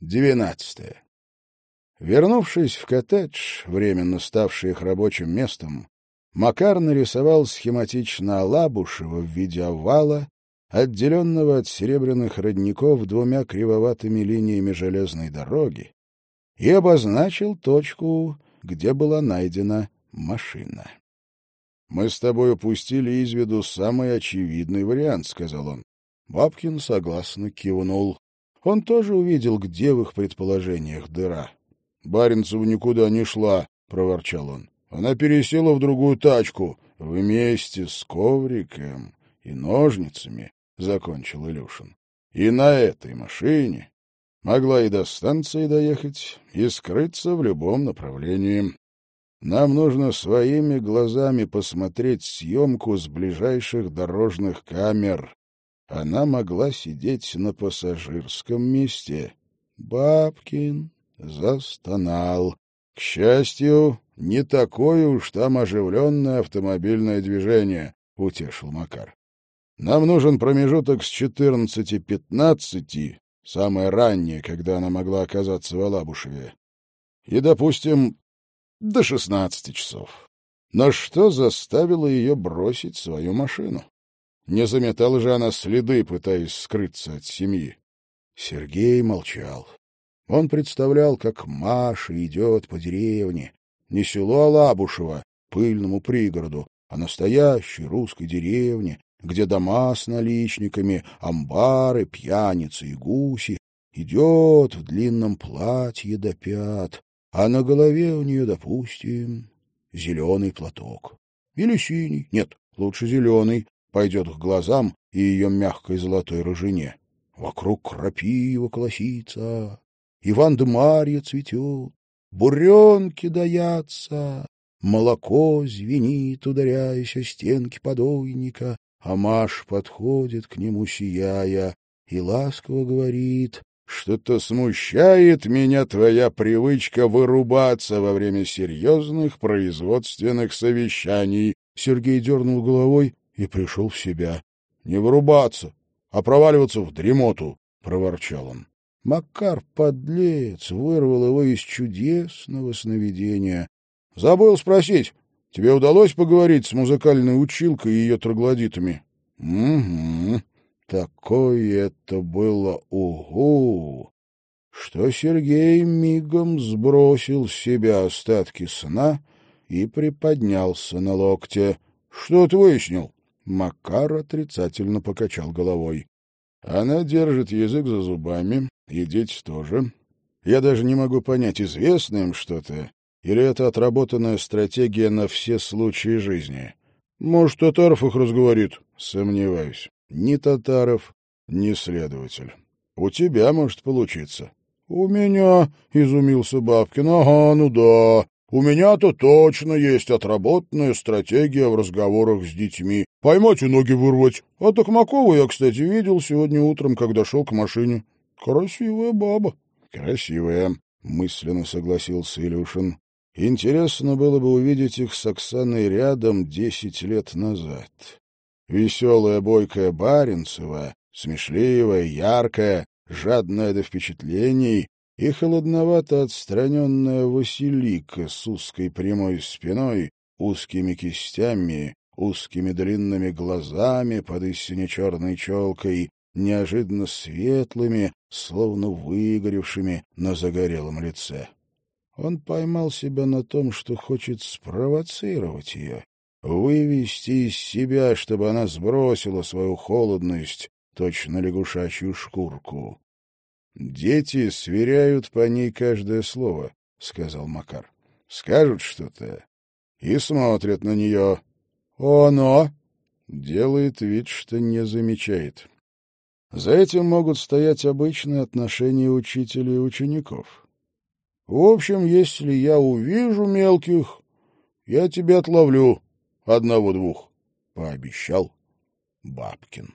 Двенадцатое. Вернувшись в коттедж, временно ставший их рабочим местом, Макар нарисовал схематично Алабушева в виде овала, отделенного от серебряных родников двумя кривоватыми линиями железной дороги, и обозначил точку, где была найдена машина. «Мы с тобой упустили из виду самый очевидный вариант», — сказал он. Бабкин согласно кивнул. Он тоже увидел, где в их предположениях дыра. «Баренцева никуда не шла», — проворчал он. «Она пересела в другую тачку вместе с ковриком и ножницами», — закончил Илюшин. «И на этой машине могла и до станции доехать, и скрыться в любом направлении. Нам нужно своими глазами посмотреть съемку с ближайших дорожных камер. Она могла сидеть на пассажирском месте. Бабкин застонал. К счастью, не такое уж там оживленное автомобильное движение, — утешил Макар. Нам нужен промежуток с четырнадцати пятнадцати, самое раннее, когда она могла оказаться в Алабушеве, и, допустим, до шестнадцати часов. Но что заставило ее бросить свою машину? Не заметала же она следы, пытаясь скрыться от семьи. Сергей молчал. Он представлял, как Маша идет по деревне, не село Алабушево, пыльному пригороду, а настоящей русской деревне, где дома с наличниками, амбары, пьяницы и гуси, идет в длинном платье до пят, а на голове у нее, допустим, зеленый платок. Или синий, нет, лучше зеленый, пойдет к глазам и ее мягкой золотой рыжине. Вокруг крапива колосится, Иван да Марья цветет, буренки даятся, молоко звенит, ударяясь о стенки подойника, а Маш подходит к нему, сияя, и ласково говорит, что-то смущает меня твоя привычка вырубаться во время серьезных производственных совещаний. Сергей дернул головой и пришел в себя. — Не вырубаться, а проваливаться в дремоту, — проворчал он. Макар, подлец, вырвал его из чудесного сновидения. — Забыл спросить, тебе удалось поговорить с музыкальной училкой и ее троглодитами? — Угу. Такое это было угу, что Сергей мигом сбросил с себя остатки сна и приподнялся на локте. — Что ты выяснил? Макар отрицательно покачал головой. Она держит язык за зубами, и дети тоже. Я даже не могу понять, известно им что-то, или это отработанная стратегия на все случаи жизни. Может, Татаров их разговорит? Сомневаюсь. Ни Татаров, ни следователь. У тебя может получиться. — У меня, — изумился Бабкин, — ага, ну да. У меня-то точно есть отработанная стратегия в разговорах с детьми. Поймать и ноги вырвать. А Токмакова я, кстати, видел сегодня утром, когда шел к машине. Красивая баба. Красивая, мысленно согласился Илюшин. Интересно было бы увидеть их с Оксаной рядом десять лет назад. Веселая, бойкая Баренцева, смешливая, яркая, жадная до впечатлений, и холодновато отстраненная Василика с узкой прямой спиной, узкими кистями, узкими длинными глазами под истине черной челкой, неожиданно светлыми, словно выгоревшими на загорелом лице. Он поймал себя на том, что хочет спровоцировать ее, вывести из себя, чтобы она сбросила свою холодность, точно лягушачью шкурку. Дети сверяют по ней каждое слово, — сказал Макар. Скажут что-то и смотрят на нее. Оно делает вид, что не замечает. За этим могут стоять обычные отношения учителя и учеников. В общем, если я увижу мелких, я тебя отловлю одного-двух, — пообещал Бабкин.